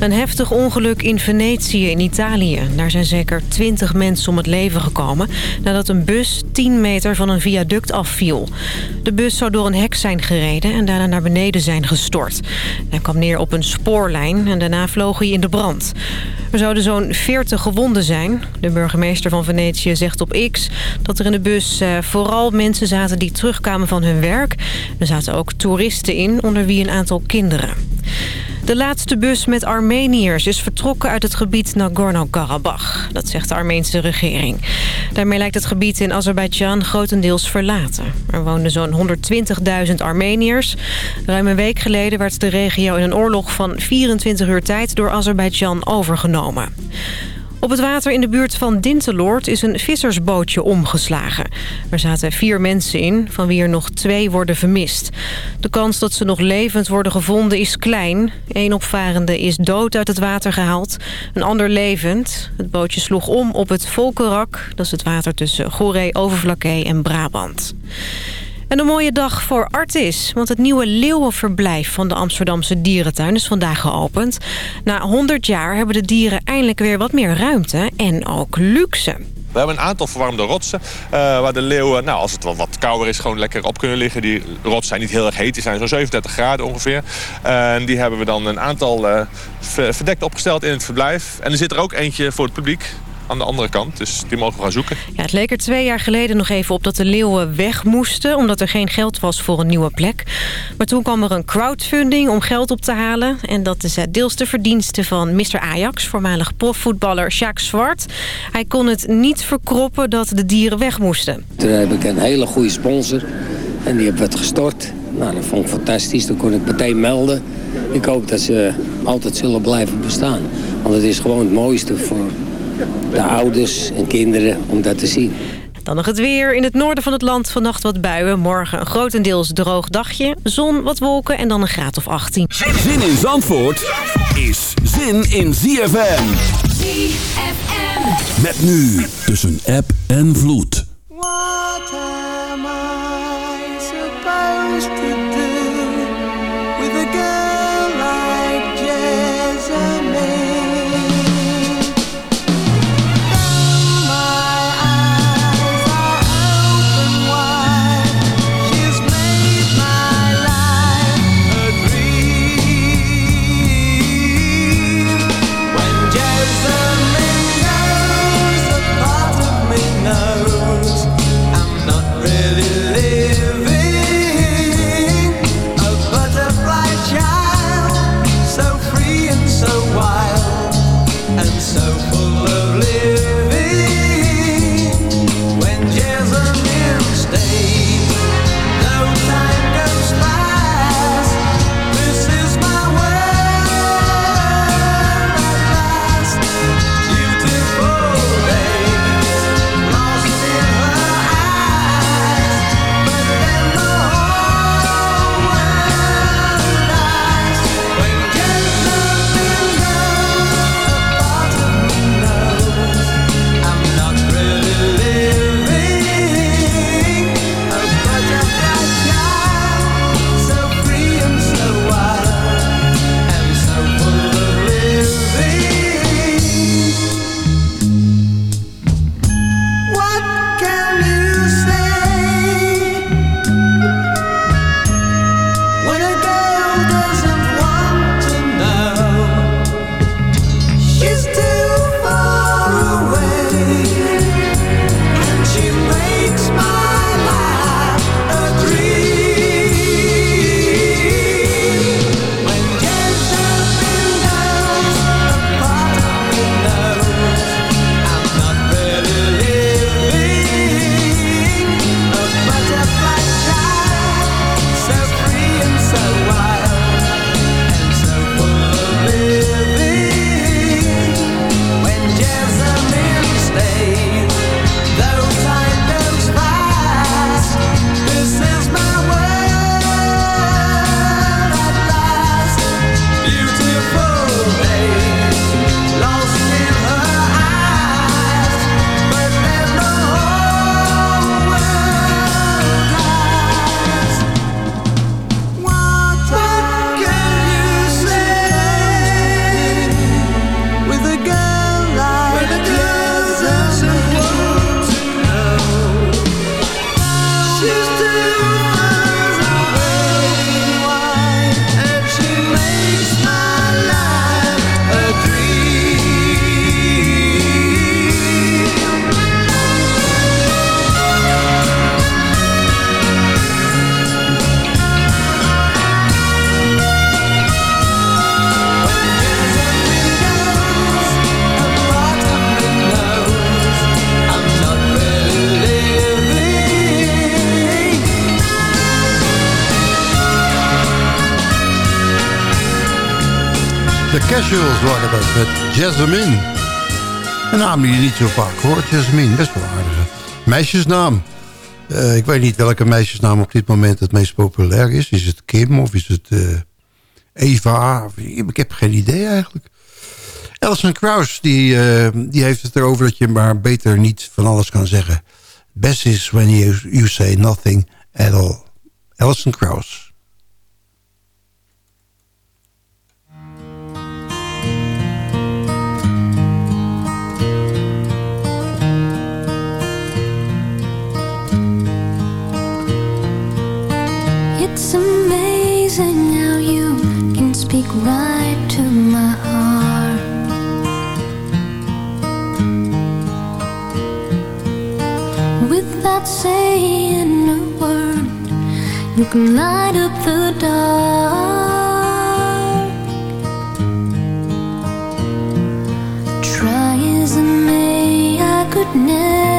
Een heftig ongeluk in Venetië in Italië. Daar zijn zeker 20 mensen om het leven gekomen... nadat een bus 10 meter van een viaduct afviel. De bus zou door een hek zijn gereden en daarna naar beneden zijn gestort. Hij kwam neer op een spoorlijn en daarna vloog hij in de brand. Er zouden zo'n 40 gewonden zijn. De burgemeester van Venetië zegt op X dat er in de bus eh, vooral mensen zaten die terugkwamen van hun werk. Er zaten ook toeristen in, onder wie een aantal kinderen. De laatste bus met Armeniërs is vertrokken uit het gebied Nagorno-Karabakh. Dat zegt de Armeense regering. Daarmee lijkt het gebied in Azerbeidzjan grotendeels verlaten. Er woonden zo'n 120.000 Armeniërs. Ruim een week geleden werd de regio in een oorlog van 24 uur tijd door Azerbeidzjan overgenomen. Op het water in de buurt van Dinteloord is een vissersbootje omgeslagen. Er zaten vier mensen in, van wie er nog twee worden vermist. De kans dat ze nog levend worden gevonden is klein. Eén opvarende is dood uit het water gehaald, een ander levend. Het bootje sloeg om op het Volkerak, dat is het water tussen Goeree, Overflakkee en Brabant. En een mooie dag voor Artis, want het nieuwe leeuwenverblijf van de Amsterdamse dierentuin is vandaag geopend. Na 100 jaar hebben de dieren eindelijk weer wat meer ruimte en ook luxe. We hebben een aantal verwarmde rotsen uh, waar de leeuwen, nou, als het wat, wat kouder is, gewoon lekker op kunnen liggen. Die rotsen zijn niet heel erg heet, die zijn zo'n 37 graden ongeveer. En die hebben we dan een aantal uh, verdekt opgesteld in het verblijf. En er zit er ook eentje voor het publiek aan de andere kant. Dus die mogen we gaan zoeken. Ja, het leek er twee jaar geleden nog even op dat de leeuwen weg moesten... omdat er geen geld was voor een nieuwe plek. Maar toen kwam er een crowdfunding om geld op te halen. En dat is deels de verdienste van Mr. Ajax, voormalig profvoetballer Jacques Zwart. Hij kon het niet verkroppen dat de dieren weg moesten. Toen heb ik een hele goede sponsor en die heeft het gestort. Nou, dat vond ik fantastisch. Dan kon ik meteen melden. Ik hoop dat ze altijd zullen blijven bestaan. Want het is gewoon het mooiste voor de ouders en kinderen om dat te zien. Dan nog het weer. In het noorden van het land vannacht wat buien. Morgen een grotendeels droog dagje. Zon, wat wolken en dan een graad of 18. Zin in Zandvoort is zin in ZFM. ZFM. Met nu tussen app en vloed. What am I supposed to De Casuals waren dat met Jasmine. Een naam die je niet zo vaak hoort, Jasmine. Best wel aardige. Meisjesnaam. Uh, ik weet niet welke meisjesnaam op dit moment het meest populair is. Is het Kim of is het uh, Eva? Ik heb geen idee eigenlijk. Alison Krauss die, uh, die heeft het erover dat je maar beter niet van alles kan zeggen. Best is when you, you say nothing at all. Alison Krauss. It's amazing how you can speak right to my heart. Without saying a word, you can light up the dark. Try as I may, I could never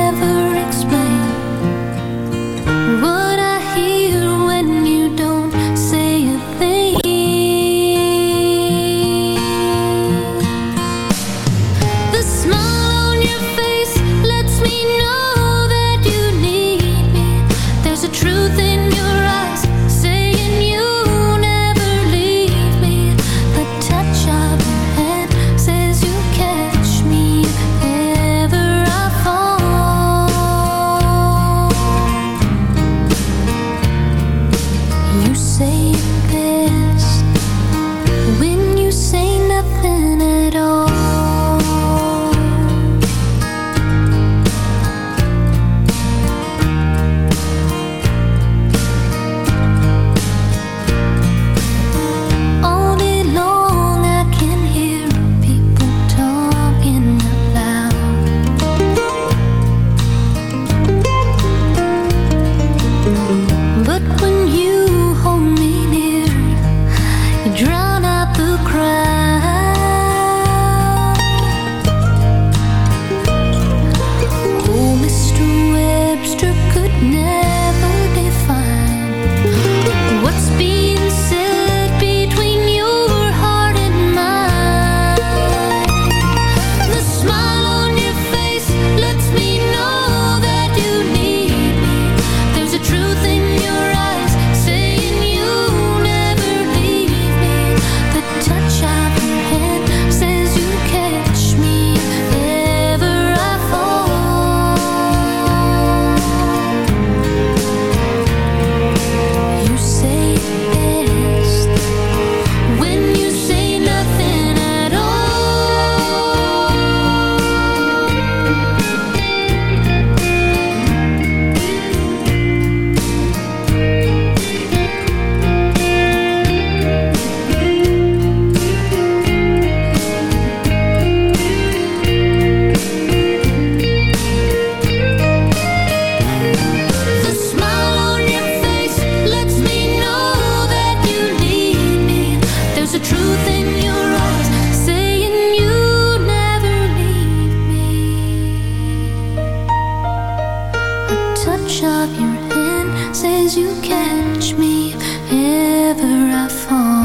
of your hand says you catch me ever I fall.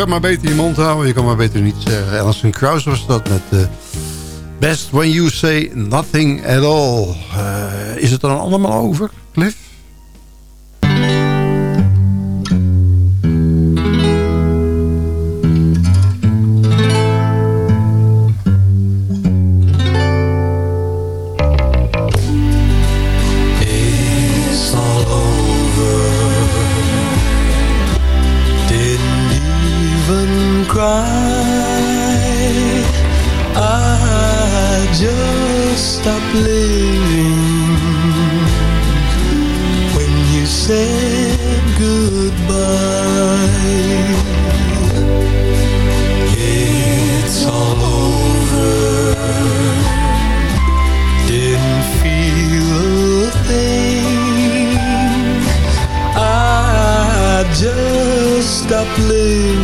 Kan maar beter je mond houden. Je kan maar beter niet zeggen. Alison Krauss was dat met... eh, Best when you say nothing at all. Eh, is het dan allemaal over, play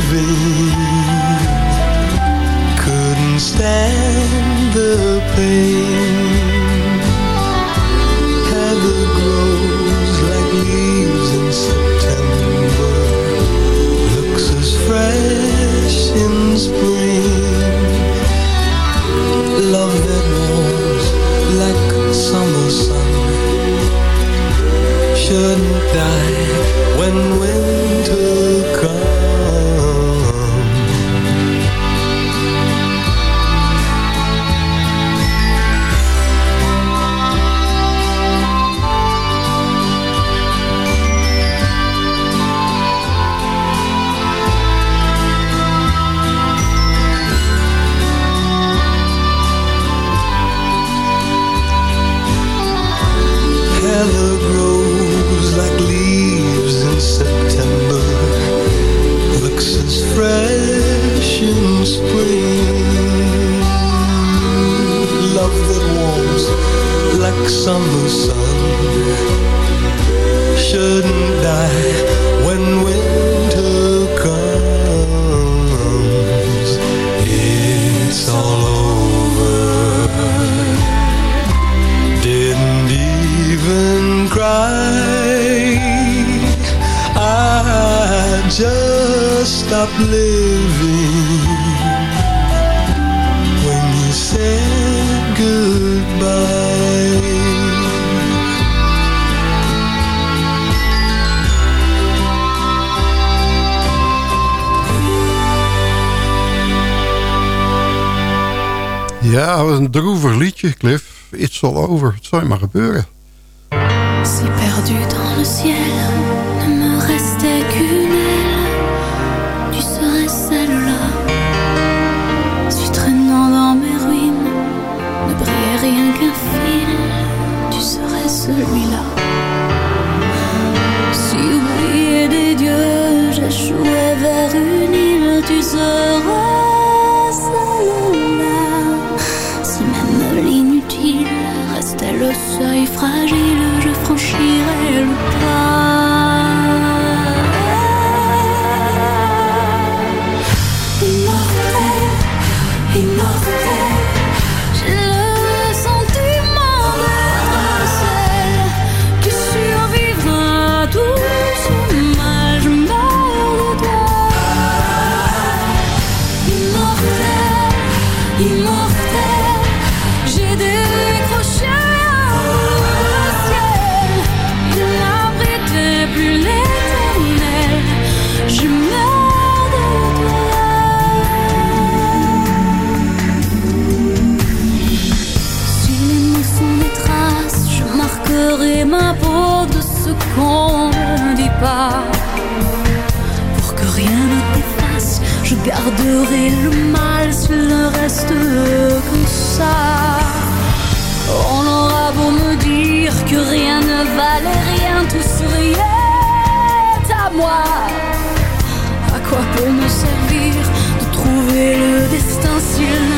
Ja, een droevig liedje, Cliff. It's all over. Het zou je maar gebeuren. Si perdu dans le ciel, ne me restait qu'une aile, tu serais celle-là. Si traînant dans mes ruines, ne brillait rien qu'un fil, tu serais celui-là. Si oublié des dieux, j'échouais vers une île, tu serais. garderai le mal s'il ne reste comme ça. On aura beau me dire que rien ne valait rien, tout souriait à moi. À quoi peut me servir de trouver le destin s'il ne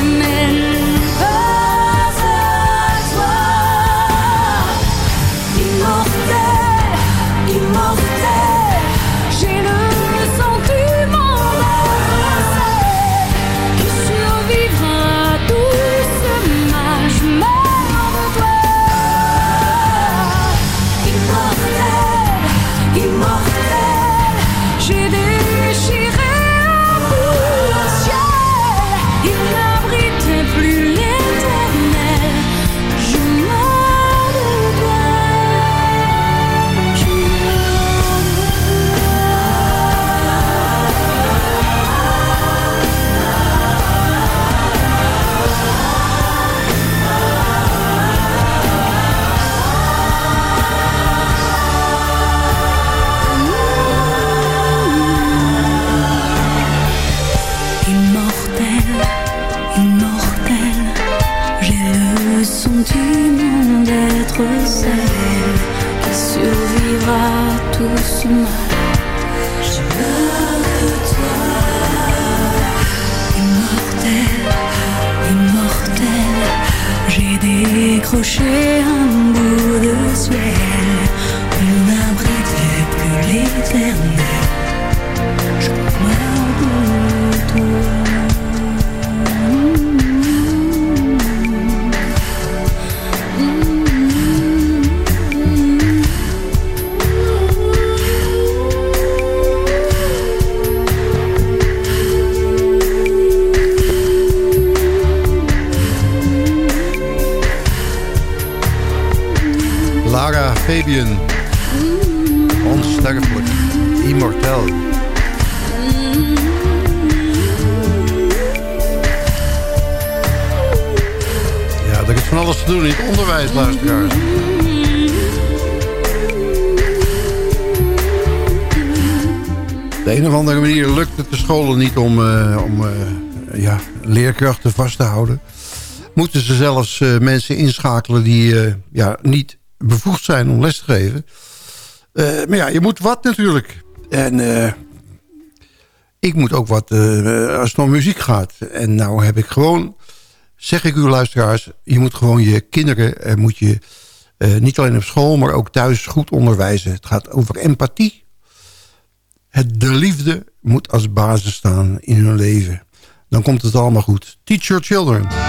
alles te doen in het onderwijs, luisteraars. De een of andere manier lukt het de scholen niet om, eh, om eh, ja, leerkrachten vast te houden. Moeten ze zelfs eh, mensen inschakelen die ja, niet bevoegd zijn om les te geven. Maar ja, je moet wat natuurlijk. En ik moet ook wat als het om muziek gaat. En nou heb ik gewoon, zeg ik u luisteraars... je moet gewoon je kinderen, eh, moet je eh, niet alleen op school... maar ook thuis goed onderwijzen. Het gaat over empathie. Het, de liefde moet als basis staan in hun leven. Dan komt het allemaal goed. Teach your children.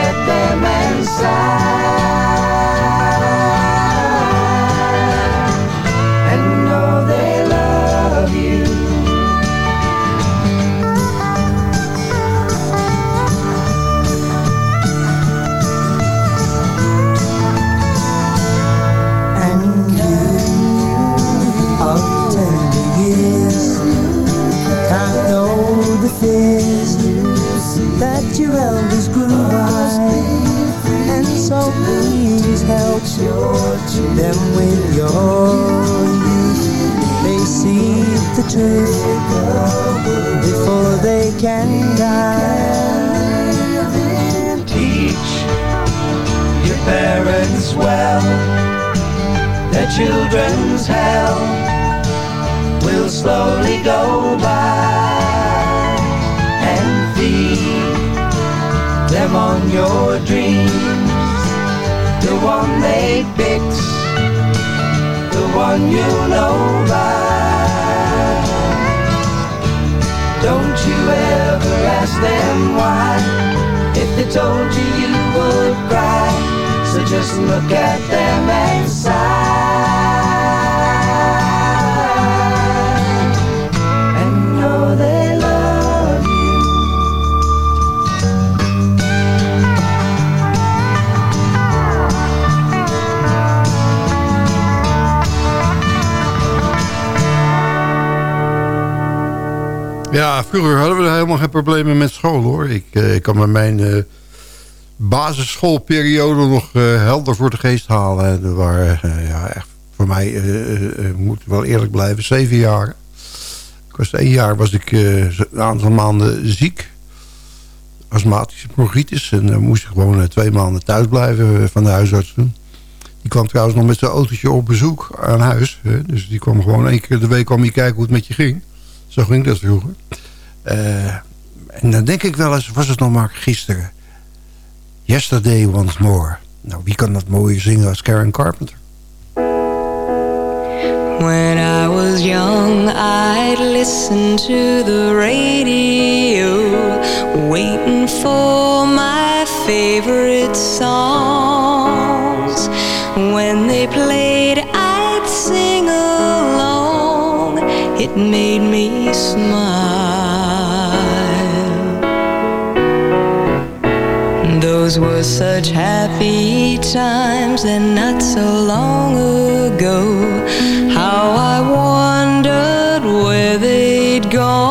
vroeger hadden we helemaal geen problemen met school hoor. Ik, eh, ik kan me mijn eh, basisschoolperiode nog eh, helder voor de geest halen. En waren ja, echt voor mij, eh, moet ik wel eerlijk blijven, zeven jaar. Ik was één jaar was ik een aantal maanden ziek. Astmatische bronchitis. En dan moest ik gewoon twee maanden thuis blijven van de huisarts toen. Die kwam trouwens nog met zijn autootje op bezoek aan huis. Dus die kwam gewoon één keer de week om je kijken hoe het met je ging. Zo ging dat vroeger. Eh, en dan denk ik wel eens, was het nog maar gisteren. Yesterday Once More. Nou, wie kan dat mooier zingen als Karen Carpenter? When I was young, I'd listen to the radio, waiting for my favorite songs. When they played, I'd sing along. It made me smile. Those were such happy times and not so long ago. How I wondered where they'd gone.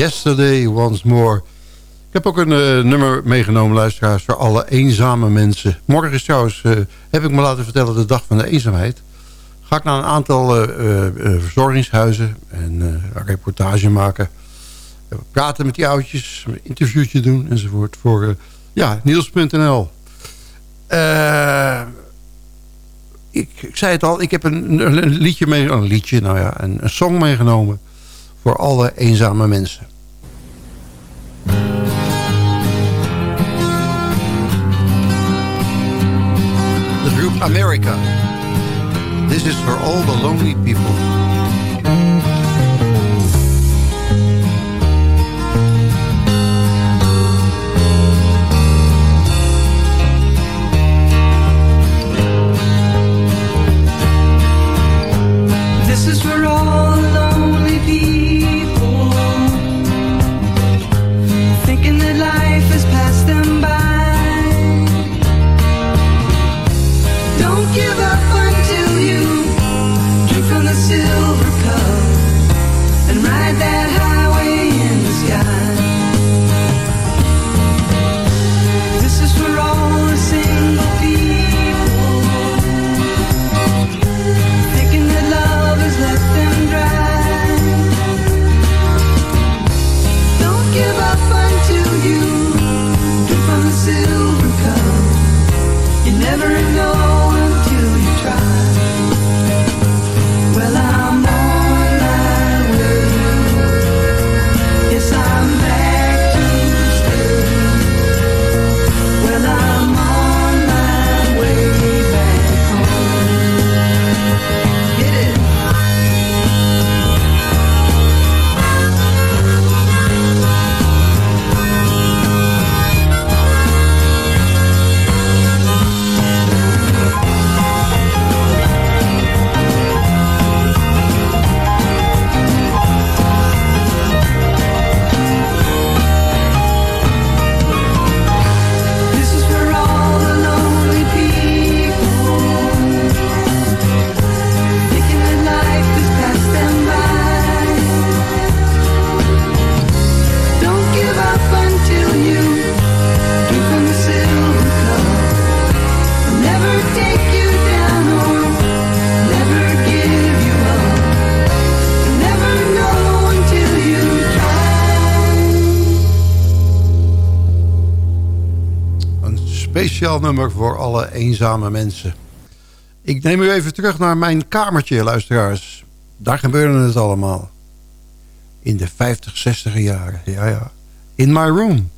Yesterday Once More. Ik heb ook een eh, nummer meegenomen, luisteraars, voor alle eenzame mensen. Morgen is trouwens, eh, heb ik me laten vertellen, de dag van de eenzaamheid. Ga ik naar een aantal eh, verzorgingshuizen en een reportage maken. Praten met die oudjes, een interviewtje doen enzovoort. Voor, ja, Niels.nl. Ik, ik zei het al, ik heb een, een liedje mee, een liedje, nou ja, een, een song meegenomen voor alle eenzame mensen. De groep America. This is for all the lonely people. Nummer voor alle eenzame mensen. Ik neem u even terug naar mijn kamertje, luisteraars. Daar gebeurde het allemaal. In de 50, 60 jaren. Ja, ja. In my room.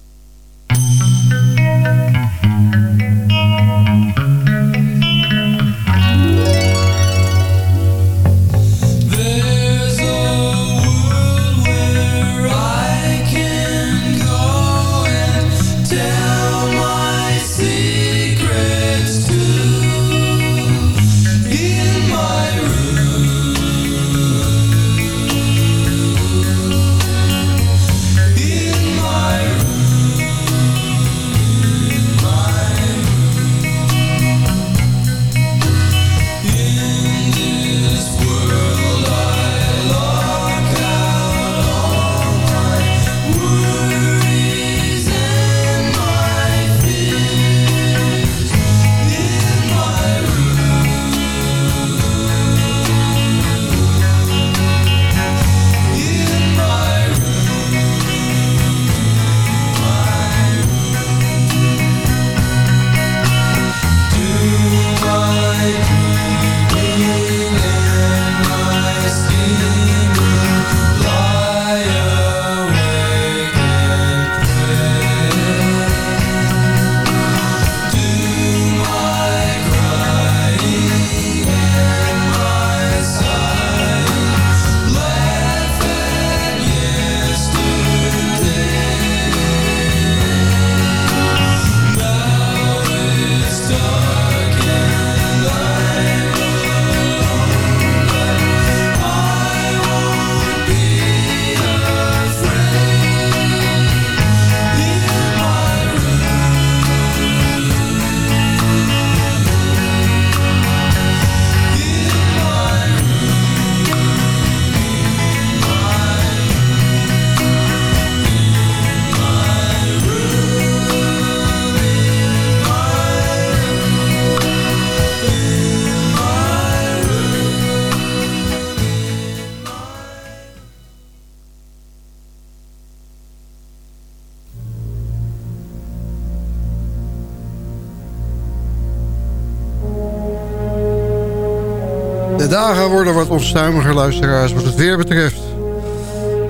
Worden wat onstuimiger, luisteraars, wat het weer betreft.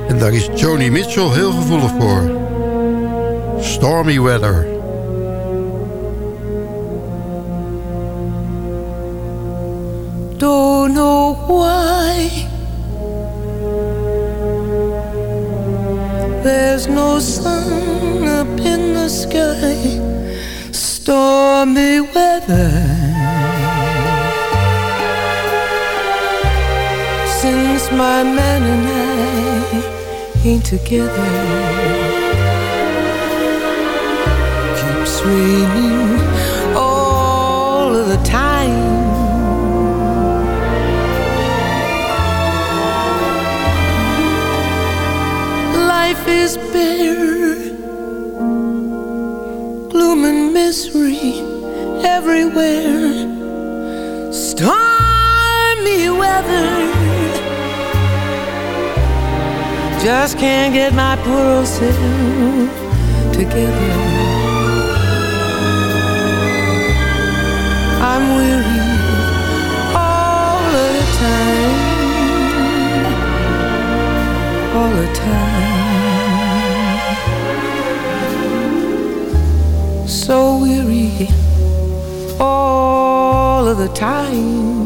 En daar is Joni Mitchell heel gevoelig voor. Stormy weather. Don't know why There's no sun up in the sky Stormy weather my man and I ain't together. Keeps raining all of the time. Life is bare Gloom and misery everywhere Just can't get my poor old self together I'm weary all the time all the time. So weary all of the time.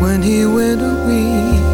When he went away,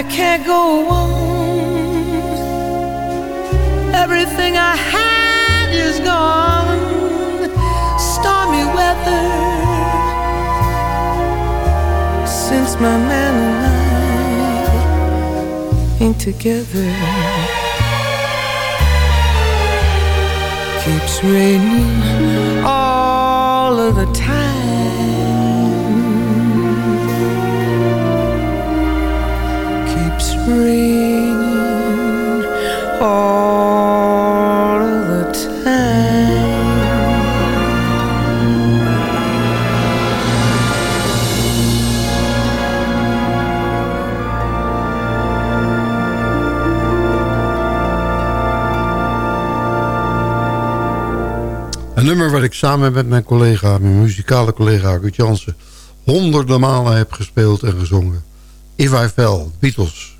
I can't go on. Everything I had is gone. Stormy weather since my man and I ain't together. keeps raining all of the time. Wat ik samen met mijn collega, mijn muzikale collega Ruud Jansen... honderden malen heb gespeeld en gezongen. If I Fell, Beatles.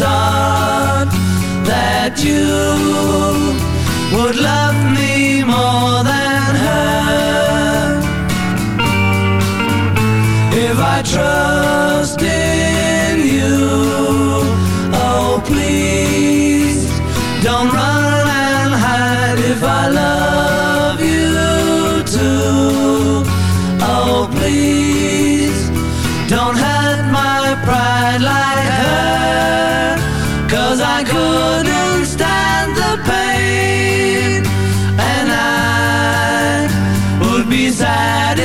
start that you would love me more than her. If I trust in you, oh please don't run and hide if I love you too. Oh please don't hurt my pride like. Cause I couldn't stand the pain. And I would be sad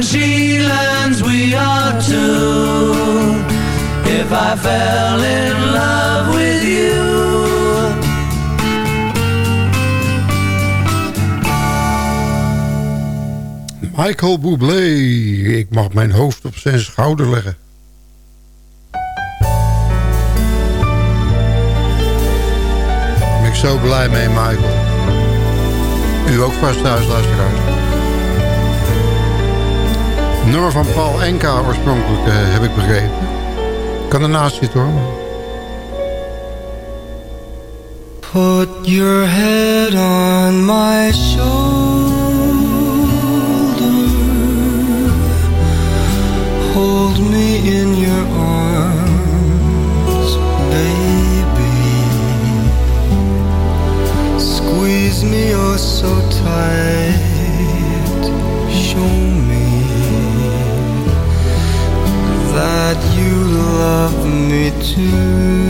learns we are two. If I fell in love with you. Michael Bublé, ik mag mijn hoofd op zijn schouder leggen. Ben ik zo blij mee, Michael. U ook vast thuis, luisteraars. Nummer van Paul Enka oorspronkelijk, eh, heb ik begrepen. Kan ernaast zitten hoor. Put your head on my shoulder. Hold me in your love me too.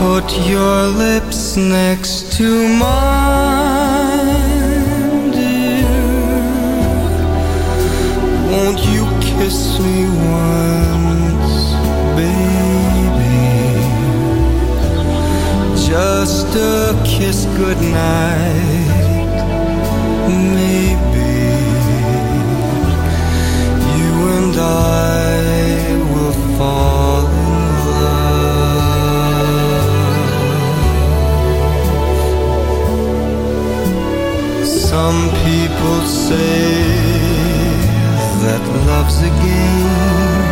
Put your lips next to mine, dear. Won't you kiss me once, baby? Just a kiss goodnight, maybe. People say that love's a game,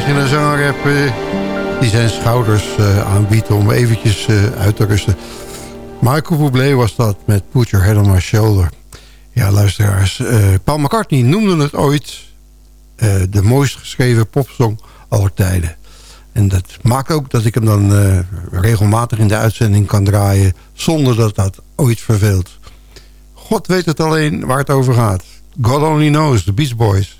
als je een zanger eh, die zijn schouders eh, aanbiedt om eventjes eh, uit te rusten. Michael Bublé was dat met Put Your Head on My Shoulder. Ja, luisteraars. Paul McCartney noemde het ooit de mooist geschreven popsong aller tijden. En dat maakt ook dat ik hem dan regelmatig in de uitzending kan draaien... zonder dat dat ooit verveelt. God weet het alleen waar het over gaat. God only knows, the Beach Boys.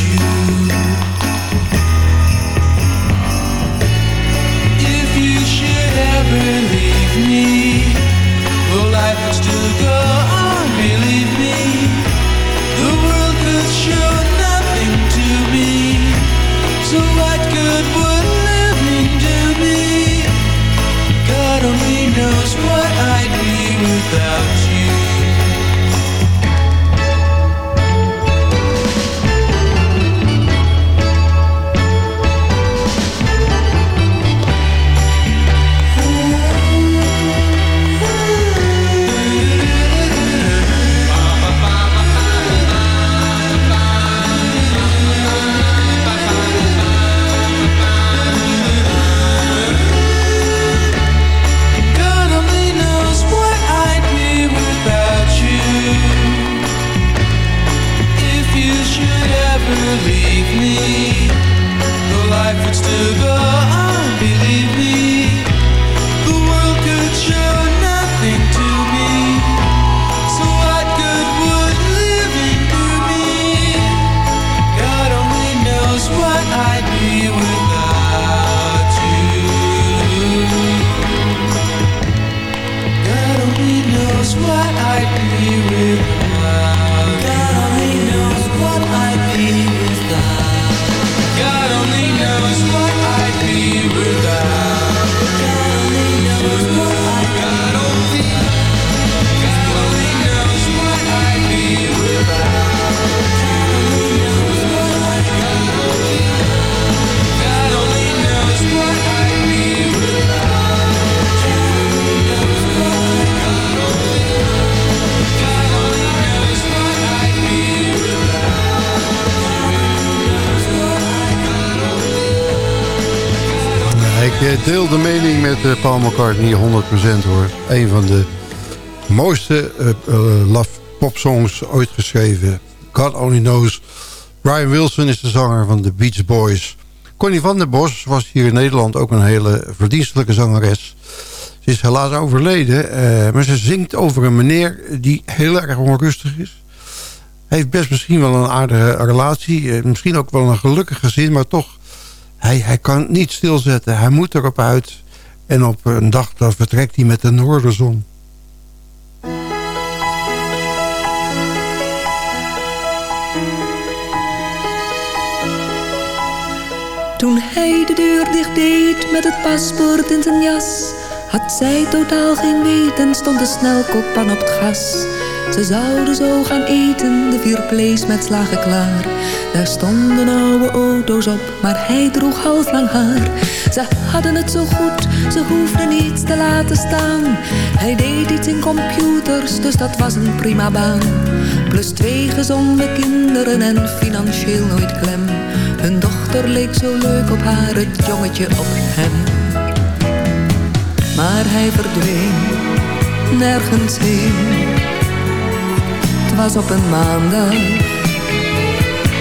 you. Deel de mening met uh, Paul McCartney 100% hoor. Een van de mooiste uh, love popsongs ooit geschreven. God only knows. Brian Wilson is de zanger van de Beach Boys. Connie van der Bos was hier in Nederland ook een hele verdienstelijke zangeres. Ze is helaas overleden, maar ze zingt over een meneer die heel erg onrustig is. Hij heeft best misschien wel een aardige relatie. misschien ook wel een gelukkig gezin, maar toch hij, hij kan niet stilzetten. Hij moet erop uit. En op een dag dan vertrekt hij met de noorderzon. Toen hij de deur dicht deed met het paspoort in zijn jas... had zij totaal geen weten, stond de snelkookpan op het gas... Ze zouden zo gaan eten, de vier met slagen klaar. Daar stonden oude auto's op, maar hij droeg halflang haar. Ze hadden het zo goed, ze hoefden niets te laten staan. Hij deed iets in computers, dus dat was een prima baan. Plus twee gezonde kinderen en financieel nooit klem. Hun dochter leek zo leuk op haar, het jongetje op hem. Maar hij verdween, nergens heen. Was op een maandag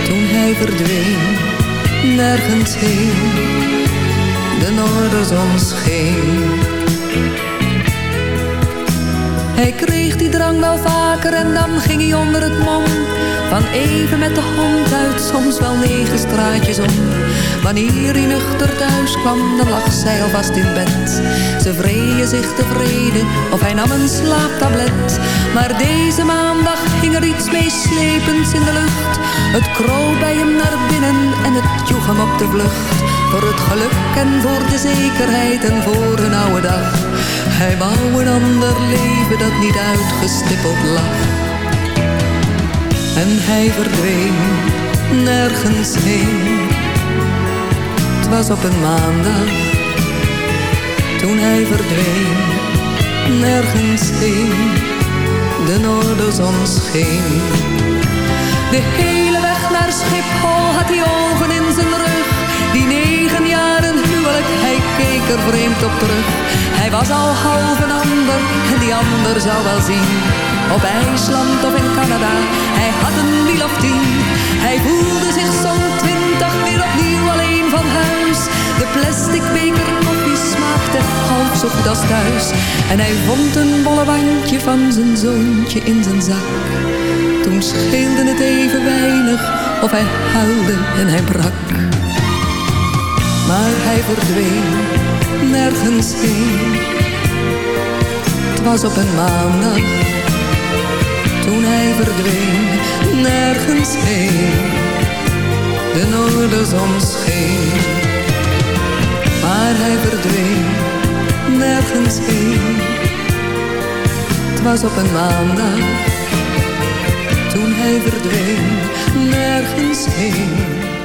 Toen hij verdween, nergens heen. De noorderzon scheen Hij kreeg die drang wel vaker en dan ging hij onder het mom Van even met de hond uit, soms wel negen straatjes om Wanneer hij nuchter thuis kwam, dan lag zij alvast in bed. Ze vreeën zich tevreden, of hij nam een slaaptablet. Maar deze maandag hing er iets meeslepends in de lucht. Het kroop bij hem naar binnen en het joeg hem op de vlucht. Voor het geluk en voor de zekerheid en voor een oude dag. Hij wou een ander leven dat niet uitgestippeld lag. En hij verdween nergens heen was op een maandag Toen hij verdween, nergens heen De noorderzon scheen De hele weg naar Schiphol had hij ogen in zijn rug Die negen jaren huwelijk, hij keek er vreemd op terug Hij was al half een ander en die ander zou wel zien Op IJsland of in Canada, hij had een wiel of tien Hij voelde zich zo'n twintig weer opnieuw alleen van huis. De plastic beker koffie smaakte half zo goed thuis. En hij vond een bolle wandje van zijn zoontje in zijn zak. Toen scheelde het even weinig of hij huilde en hij brak. Maar hij verdween nergens heen. Het was op een maandag toen hij verdween nergens heen de noorderzon scheen. Maar hij verdween nergens heen. Het was op een maandag, toen hij verdween nergens heen.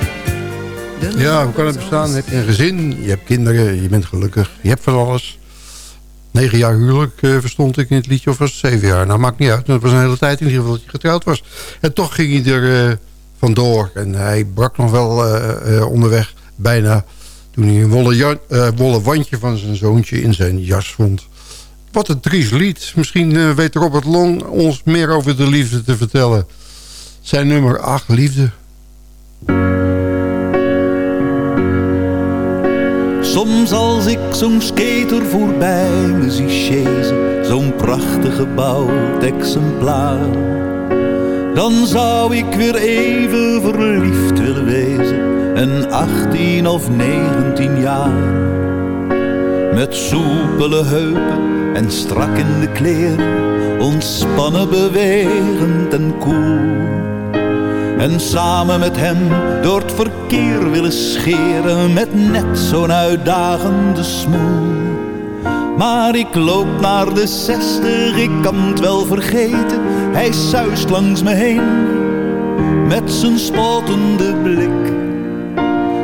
Ja, hoe kan het bestaan? Heb je een gezin, je hebt kinderen, je bent gelukkig, je hebt van alles. Negen jaar huwelijk uh, verstond ik in het liedje, of was het zeven jaar? Nou, maakt niet uit. Het was een hele tijd in ieder geval dat je getrouwd was. En toch ging hij er... Uh, vandoor. En hij brak nog wel uh, onderweg bijna toen hij een wollen, wollen wandje van zijn zoontje in zijn jas vond. Wat een triest lied. Misschien weet Robert Long ons meer over de liefde te vertellen. Zijn nummer 8, Liefde. Soms als ik zo'n skater voorbij me zie chasen, zo'n prachtig gebouwd exemplaar dan zou ik weer even verliefd willen wezen. Een 18 of 19 jaar. Met soepele heupen en strak in de kleren. Ontspannen, bewegend en koel. En samen met hem door het verkeer willen scheren. Met net zo'n uitdagende smoel. Maar ik loop naar de zestig, ik kan het wel vergeten. Hij suist langs me heen, met zijn spottende blik.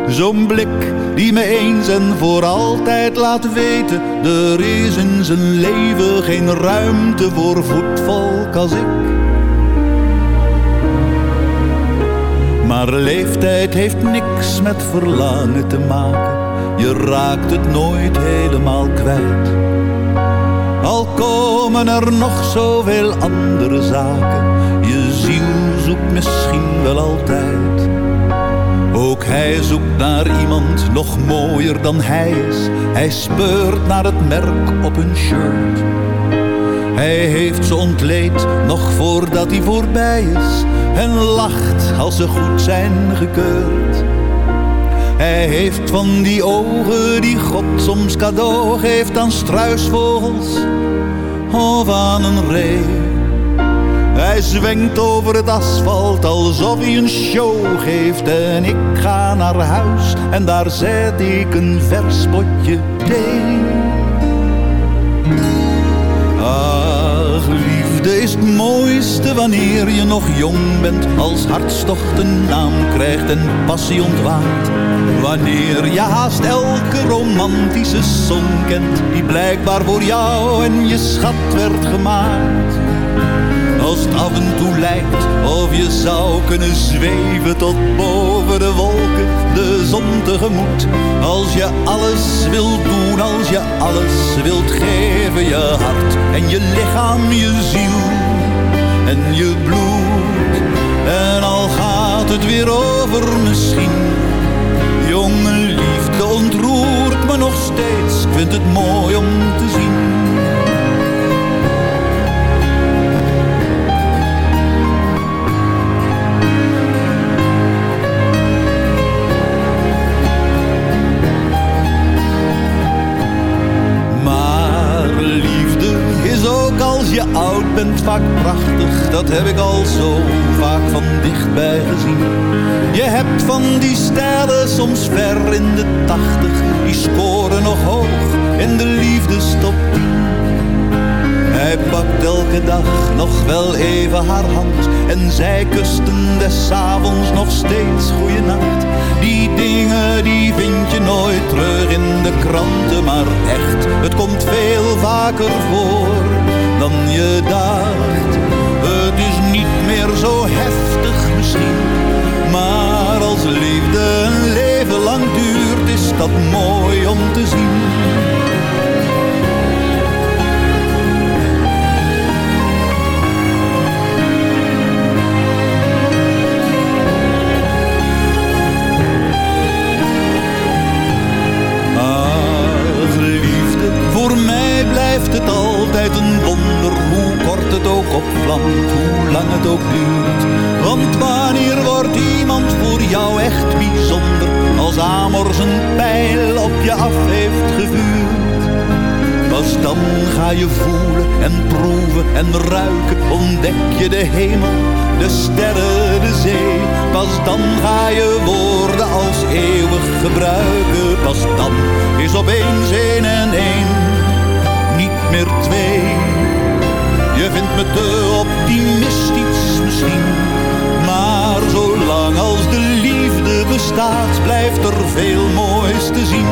Zo'n blik die me eens en voor altijd laat weten. Er is in zijn leven geen ruimte voor voetvolk als ik. Maar leeftijd heeft niks met verlangen te maken je raakt het nooit helemaal kwijt. Al komen er nog zoveel andere zaken, je ziel zoekt misschien wel altijd. Ook hij zoekt naar iemand nog mooier dan hij is. Hij speurt naar het merk op hun shirt. Hij heeft ze ontleed nog voordat hij voorbij is. En lacht als ze goed zijn gekeurd. Hij heeft van die ogen die God soms cadeau geeft aan struisvogels of aan een ree. Hij zwengt over het asfalt alsof hij een show geeft en ik ga naar huis en daar zet ik een vers potje thee. Is het mooiste wanneer je nog jong bent. Als hartstocht een naam krijgt en passie ontwaakt. Wanneer je haast elke romantische song kent. Die blijkbaar voor jou en je schat werd gemaakt. Als het af en toe lijkt of je zou kunnen zweven tot boven de wolken, de zon tegemoet. Als je alles wilt doen, als je alles wilt geven, je hart en je lichaam, je ziel en je bloed. En al gaat het weer over misschien, jonge liefde ontroert me nog steeds. Ik vind het mooi om te zien. Je oud bent vaak prachtig. Dat heb ik al zo vaak van dichtbij gezien. Je hebt van die sterren soms ver in de tachtig. Die scoren nog hoog in de liefdestop 10. Hij pakt elke dag nog wel even haar hand En zij kusten des avonds nog steeds goeienacht Die dingen die vind je nooit terug in de kranten Maar echt, het komt veel vaker voor dan je dacht Het is niet meer zo heftig misschien. Maar als liefde een leven lang duurt Is dat mooi om te zien het ook opvlamt, hoe lang het ook duurt. Want wanneer wordt iemand voor jou echt bijzonder Als Amor zijn pijl op je af heeft gevuurd? Pas dan ga je voelen en proeven en ruiken Ontdek je de hemel, de sterren, de zee. Pas dan ga je woorden als eeuwig gebruiken Pas dan is opeens één en één niet meer twee Je vindt me te optimistisch misschien. Maar zolang als de liefde bestaat Blijft er veel moois te zien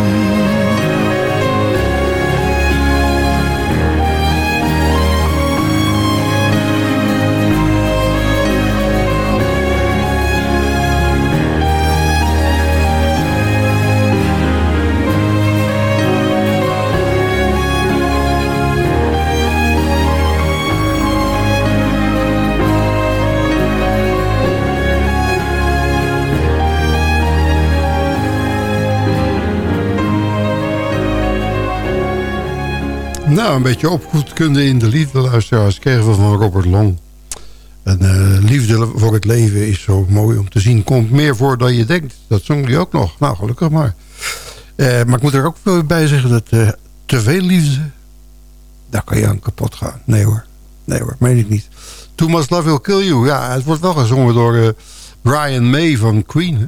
Nou, een beetje opvoedkunde in de liefde, luisteraars, kregen we van Robert Long. En eh, liefde voor het leven is zo mooi om te zien. Komt meer voor dan je denkt. Dat zong hij ook nog. Nou, gelukkig maar. Eh, maar ik moet er ook bij zeggen dat eh, te veel liefde... daar kan je aan kapot gaan. Nee hoor. Nee hoor, meen ik niet. Too Much Love Will Kill You. Ja, het wordt wel gezongen door Brian May van Queen. Hè?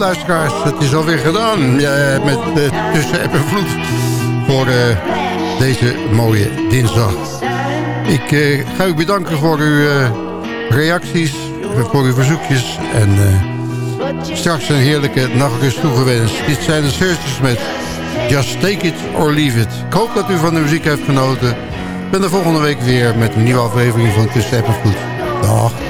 luisteraars. Het is alweer gedaan met eh, Tussen App en Vloed voor eh, deze mooie dinsdag. Ik eh, ga u bedanken voor uw reacties, voor uw verzoekjes en straks een heerlijke nachtrust toegewenst. Dit zijn de Searchers met Just Take It or Leave It. Ik hoop dat u van de muziek heeft genoten. Ik ben er volgende week weer met een nieuwe aflevering van Tussen App en Vloed. Dag.